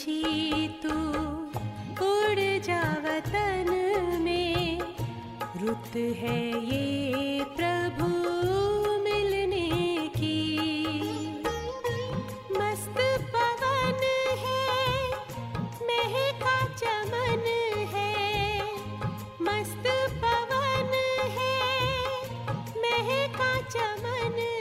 पंछी तू। उड़ जा वतन में। रुत है ये प्रभु मिलने की। मस्त पवन है, महका चमन है। मस्त पवन है, महका चमन है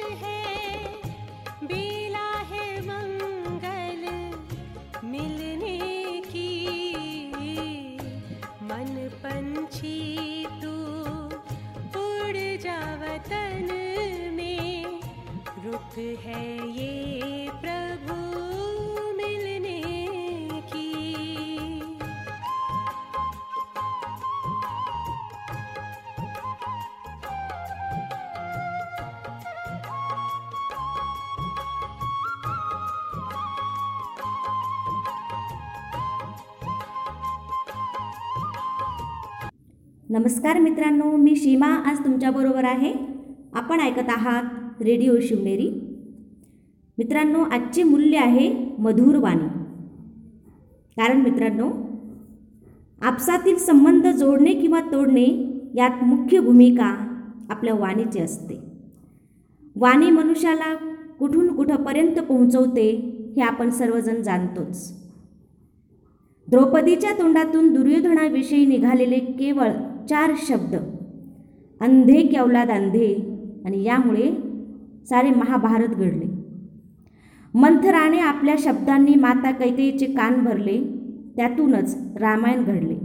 है ये प्रभु मिलने की। नमस्कार मित्रांनो, मी सीमा आज तुमच्याबरोबर आहे. आपण ऐकत आहात रेडिओ शिवनेरी. मित्रांनो आजचे मूल्य आहे मधुर वाणी. कारण मित्रांनो आपसातील संबंध जोडणे किंवा तोडणे यात मुख्य भूमिका आपल्या वाणीची असते. वाणी मनुष्याला कुठून कुठंपर्यंत पोहोचवते हे आपण सर्वजण जाणतोच. द्रौपदीच्या तोंडातून दुर्योधनाविषयी निघालेले केवळ चार शब्द अंधे केवलाद अंधे आणि यामुळे सारे महाभारत घडले. मंथराने आपल्या शब्दांनी माता कैकेयीचे कान भरले त्यातूनच रामायण घडले.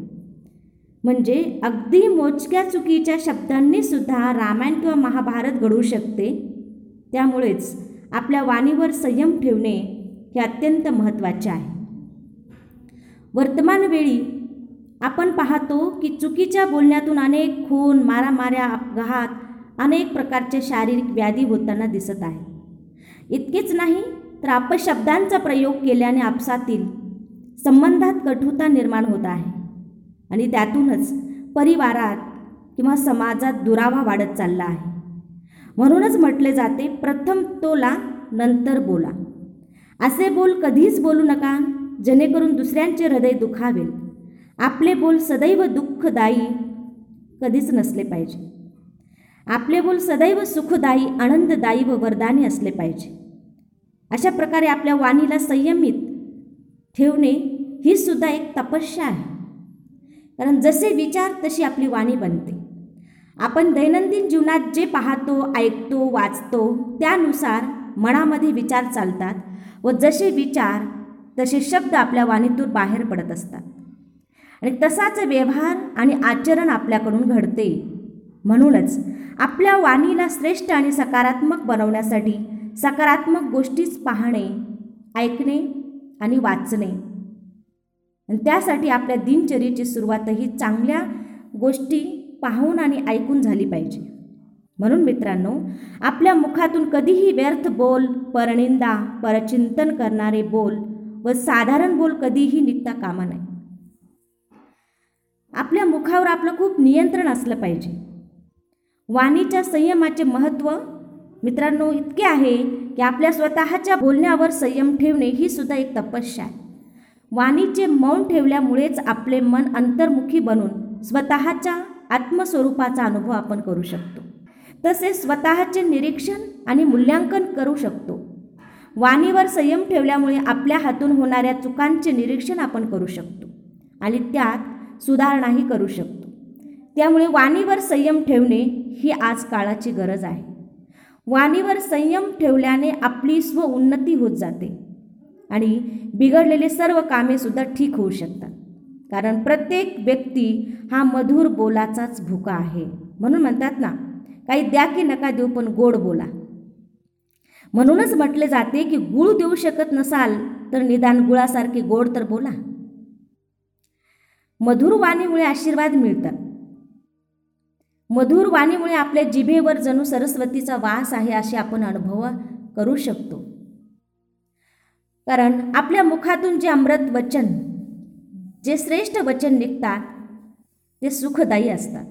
म्हणजे अगदी मोजक्या चुकीच्या शब्दांनी सुद्धा रामायण किंवा महाभारत घडू शकते त्यामुळेच आपल्या वाणीवर संयम ठेवणे हे अत्यंत महत्त्वाचे आहे. वर्तमान वेळी आपण पाहतो की चुकीच्या बोलण्यातून अनेक खून मारामाऱ्या अपघात अनेक प्रकारचे शारीरिक व्याधी होताना दिसत आहे. इतकेच नाही तर अपशब्दांचा प्रयोग केल्याने आपसातील संबंधात कटुता निर्माण होत आहे. आणि त्यातूनच परिवारात किंवा समाजात दुरावा वाढत चालला आहे. म्हणूनच म्हटले जाते प्रथम तोला नंतर बोला. असे बोल कधीच बोलू नका जेणेकरून दुसऱ्यांचे हृदय दुखावेल. आपले बोल सदैव दुःखदायी कधीच नसले पाहिजे. आपले बोल सदैव सुखदायी आनंददायी व वरदानी असले पाहिजे. अशा प्रकारे आपल्या वाणीला संयमित ठेवणे ही सुद्धा एक तपस्या आहे. कारण जसे विचार तशी आपली वाणी बनते. आपण दैनंदिन जीवनात जे पाहतो ऐकतो वाचतो त्यानुसार मनामध्ये विचार चालतात व जसे विचार तसे शब्द आपल्या वाणीतून बाहेर पडत असतात. आणि तसाच व्यवहार आणि आचरण आपल्याकडून घडते. म्हणूनच आपल्या वाणीला श्रेष्ठ आणि सकारात्मक बनवण्यासाठी सकारात्मक गोष्टीच पाहणे ऐकणे आणि वाचणे. आणि त्यासाठी आपल्या दिनचर्येची सुरुवातही चांगल्या गोष्टी पाहून आणि ऐकून झाली पाहिजे. म्हणून मित्रांनो आपल्या मुखातून कधीही व्यर्थ बोल परनिंदा परचिंतन करणारे बोल व साधारण बोल कधीही निघता कामा नये. आपल्या मुखावर आपलं खूप नियंत्रण असलं पाहिजे. वाणीच्या संयमाचे महत्त्व मित्रांनो इतके आहे की आपल्या स्वतःच्या बोलण्यावर संयम ठेवणे ही सुद्धा एक तपस्या आहे. वाणीचे मौन ठेवल्यामुळेच आपले मन अंतर्मुखी बनून स्वतःच्या आत्मस्वरूपाचा अनुभव आपण करू शकतो. तसेच स्वतःचे निरीक्षण आणि मूल्यांकन करू शकतो. वाणीवर संयम ठेवल्यामुळे आपल्या हातून होणाऱ्या चुकांचे निरीक्षण आपण करू शकतो आणि त्यात सुधारणाही करू शकतो. त्यामुळे वाणीवर संयम ठेवणे ही आज काळाची गरज आहे. वाणीवर संयम ठेवल्याने आपली स्व उन्नती होत जाते. आणि बिघडलेले सर्व कामेसुद्धा ठीक होऊ शकतात. कारण प्रत्येक व्यक्ती हा मधुर बोलाचाच भुका आहे. म्हणून म्हणतात ना काही द्या की नका देऊ पण गोड बोला. म्हणूनच म्हटले जाते की गुळ देऊ शकत नसाल तर निदान गुळासारखे गोड तर बोला. मधुर वाणीमुळे आशीर्वाद मिळतात. मधुर वाणीमुळे आपल्या जिभेवर जणू सरस्वतीचा वास आहे असे आपण अनुभव करू शकतो. कारण आपल्या मुखातून जे अमृत वचन जे श्रेष्ठ वचन निघतात ते सुखदायी असतात.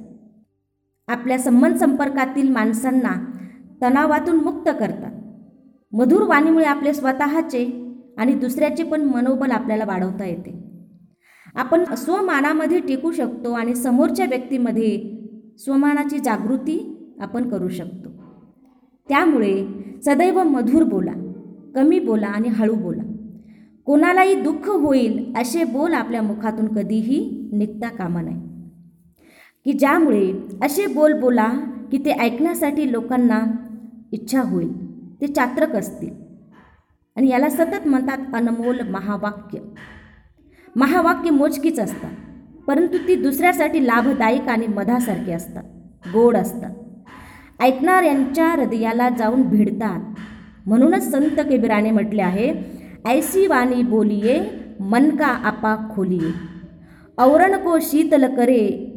आपल्या संबंध संपर्कातील माणसांना तणावातून मुक्त करतात. मधुर वाणीमुळे आपले स्वतःचे आणि दुसऱ्याचे पण मनोबल आपल्याला वाढवता येते. आपण स्वमानामध्ये टिकू शकतो आणि समोरच्या व्यक्तीमध्ये स्वमानाची जागृती आपण करू शकतो. त्यामुळे सदैव मधुर बोला कमी बोला आणि हळू बोला. कोणालाही दुःख होईल असे बोल आपल्या मुखातून कधीही निघता कामा नये. की ज्यामुळे असे बोल बोला की ते ऐकण्यासाठी लोकांना इच्छा होईल ते चात्रक असतील. आणि याला सतत म्हणतात अनमोल महावाक्य. महावाक्य मोजकीच असतात. परंतु ती दुसऱ्यासाठी लाभदायक आणि मधासारखी असतात. गोड असतात. ऐकणाऱ्यांच्या हृदयाला जाऊन भिडतात. म्हणूनच संत कबीराने म्हटले आहे ऐसी वाणी बोलिये मन का आपा खोलिये. औरण को शीतल करे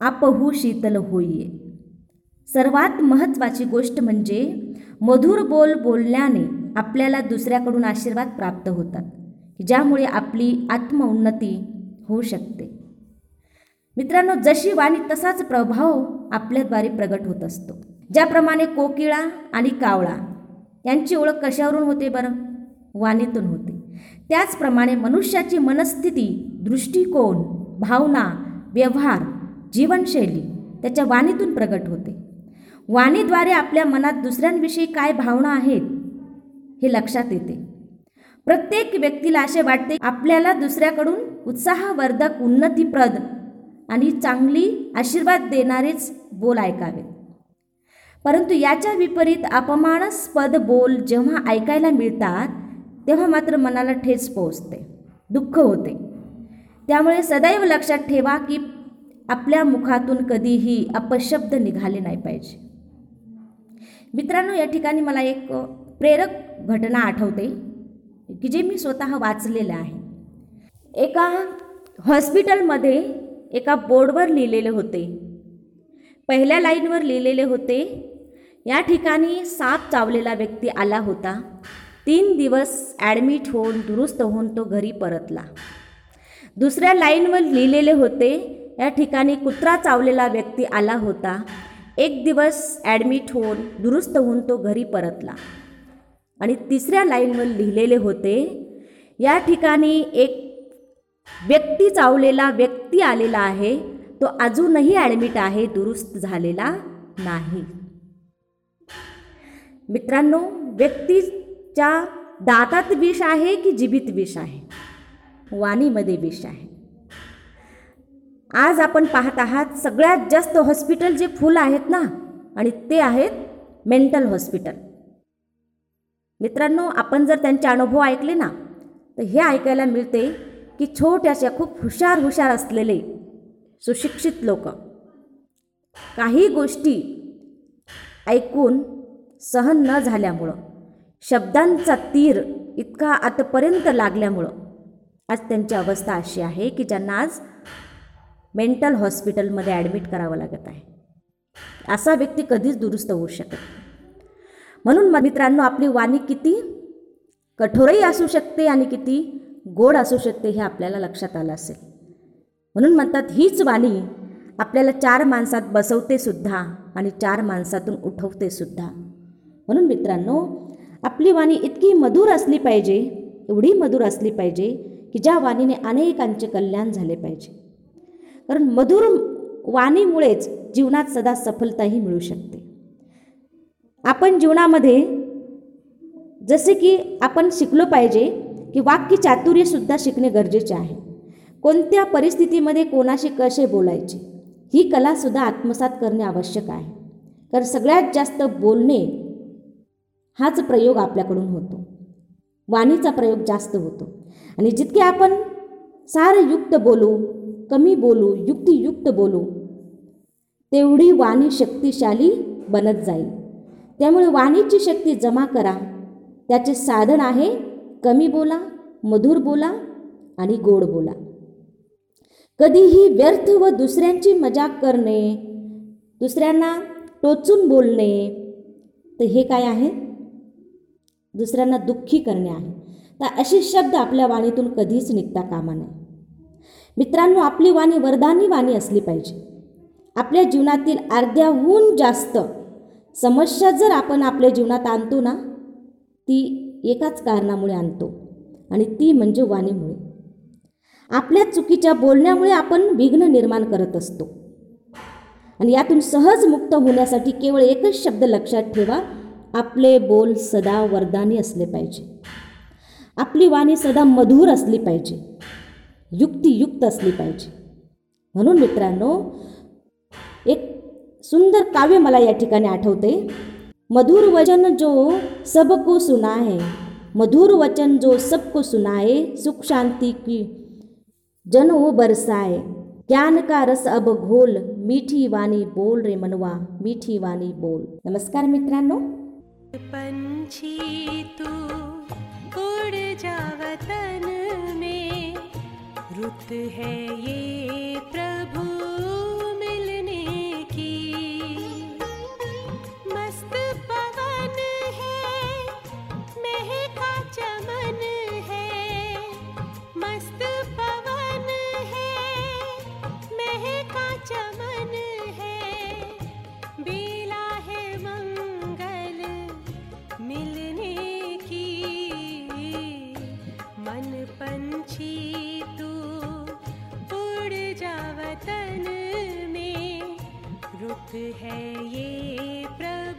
आपहू शीतल होईये सर्वात महत्त्वाची गोष्ट म्हणजे मधुर बोल बोलल्याने आपल्याला दुसऱ्याकडून आशीर्वाद प्राप्त होतात ज्यामुळे आपली आत्मउन्नती होऊ शकते. मित्रांनो जशी वाणी तसाच प्रभाव आपल्याद्वारे प्रगट होत असतो. ज्याप्रमाणे कोकिळा आणि कावळा यांची ओळख कशावरून होते बरं? वाणीतून होते. त्याचप्रमाणे मनुष्याची मनस्थिती दृष्टिकोन भावना व्यवहार जीवनशैली त्याच्या वाणीतून प्रगट होते. वाणीद्वारे आपल्या मनात दुसऱ्यांविषयी काय भावना आहेत हे लक्षात येते. प्रत्येक व्यक्तीला असे वाटते आपल्याला दुसऱ्याकडून उत्साहवर्धक उन्नतीप्रद आणि चांगली आशीर्वाद देणारेच बोल ऐकावे. परंतु याच्या विपरीत अपमानास्पद बोल जेव्हा ऐकायला मिळतात तेव्हा मात्र मनाला ठेच पोहोचते दुःख होते. त्यामुळे सदैव लक्षात ठेवा की आपल्या मुखातून कधीही अपशब्द निघाले नाही पाहिजे. मित्रांनो या ठिकाणी मला एक प्रेरक घटना आठवते की जे मी स्वतः वाचलेलं आहे. एका हॉस्पिटलमध्ये एका बोर्डवर लिहिलेले होते. पहिल्या लाईनवर लिहिलेले होते या ठिकाणी साप चावलेला व्यक्ती आला होता. तीन दिवस ॲडमिट होऊन दुरुस्त होऊन तो घरी परतला. दुसऱ्या लाईनवर लिहिलेले होते या ठिकाणी कुत्रा चावलेला व्यक्ती आला होता. एक दिवस ॲडमिट होऊन दुरुस्त होऊन तो घरी परतला. आणि तिसऱ्या लाईनवर लिहिलेले होते या ठिकाणी एक व्यक्ती चावलेला व्यक्ती आलेला आहे तो अजूनही ॲडमिट आहे दुरुस्त झालेला नाही. मित्रांनो व्यक्तीच्या दातात विष आहे की जिभीत विष आहे? वाणीमध्ये विष आहे. आज आपण पाहत आहात सगळ्यात जास्त हॉस्पिटल जे फुल आहेत ना आणि ते आहेत मेंटल हॉस्पिटल. मित्रांनो आपण जर त्यांचे अनुभव ऐकले ना तर हे ऐकायला मिळते की छोट्याशा खूप हुशार हुशार असलेले सुशिक्षित लोक. काही गोष्टी ऐकून सहन न झाल्यामुळं शब्दांचा तीर इतका आतपर्यंत लागल्यामुळं आज त्यांची अवस्था अशी आहे की ज्यांना आज मेंटल हॉस्पिटलमध्ये ॲडमिट करावं लागत आहे. असा व्यक्ती कधीच दुरुस्त होऊ शकत म्हणून मित्रांनो आपली वाणी किती कठोरही असू शकते आणि किती गोड असू शकते हे आपल्याला लक्षात आलं असेल. म्हणून म्हणतात हीच वाणी आपल्याला चार माणसात बसवते सुद्धा आणि चार माणसातून उठवते सुद्धा. म्हणून मित्रांनो आपली वाणी इतकी मधुर असली पाहिजे एवढी मधुर असली पाहिजे की ज्या वाणीने अनेकांचे कल्याण झाले पाहिजे. कारण मधुर वाणीमुळेच जीवनात सदा सफलताही मिळू शकते. आपण जीवनामध्ये जसे की आपण शिकलो पाहिजे की वाक्य चातुर्यसुद्धा शिकणे गरजेचे आहे. कोणत्या परिस्थितीमध्ये कोणाशी कसे बोलायचे? ही कलासुद्धा आत्मसात करणे आवश्यक आहे. कारण सगळ्यात जास्त बोलणे हाच प्रयोग आपल्याकडून होतो. वाणीचा प्रयोग जास्त होतो. आणि जितके आपण सारयुक्त बोलू कमी बोलू युक्तियुक्त बोलू तेवढी वाणी शक्तिशाली बनत जाईल. त्यामुळे वाणीची शक्ती जमा करा. त्याचे साधन आहे कमी बोला मधुर बोला आणि गोड बोला. कधीही व्यर्थ व दुसऱ्यांची मजाक करणे दुसऱ्यांना टोचून बोलणे तर हे काय आहे? दुसऱ्यांना दुःखी करणे आहे. तर असे शब्द आपल्या वाणीतून कधीच निघता कामा नये. मित्रांनो आपली वाणी वरदानी वाणी असली पाहिजे. आपल्या जीवनातील अर्ध्याहून जास्त समस्या जर आपण आपल्या जीवनात आणतो ना ती एकाच कारणामुळे आणतो आणि ती म्हणजे वाणीमुळे. आपल्या चुकीच्या बोलण्यामुळे आपण विघ्न निर्माण करत असतो. आणि यातून सहज मुक्त होण्यासाठी केवळ एकच शब्द लक्षात ठेवा आपले बोल सदा वरदानी असले पाहिजे. आपली वाणी सदा मधुर असली पाहिजे. युक्तियुक्त असली पाहिजे. म्हणून मित्रांनो एक सुंदर काव्य मला या ठिकाणी आठवते. मधुर वचन जो सबको सुनाए, मधुर वचन जो सबको सुनाए, सुख शांति की जन वो बरसाए। ज्ञान का रस अब घोल, मीठी वाणी बोल रे मनवा, मीठी वाणी बोल। नमस्कार मित्रांनो। पंछी तू उड़ में, रुत है ये प्रभु है ये प्र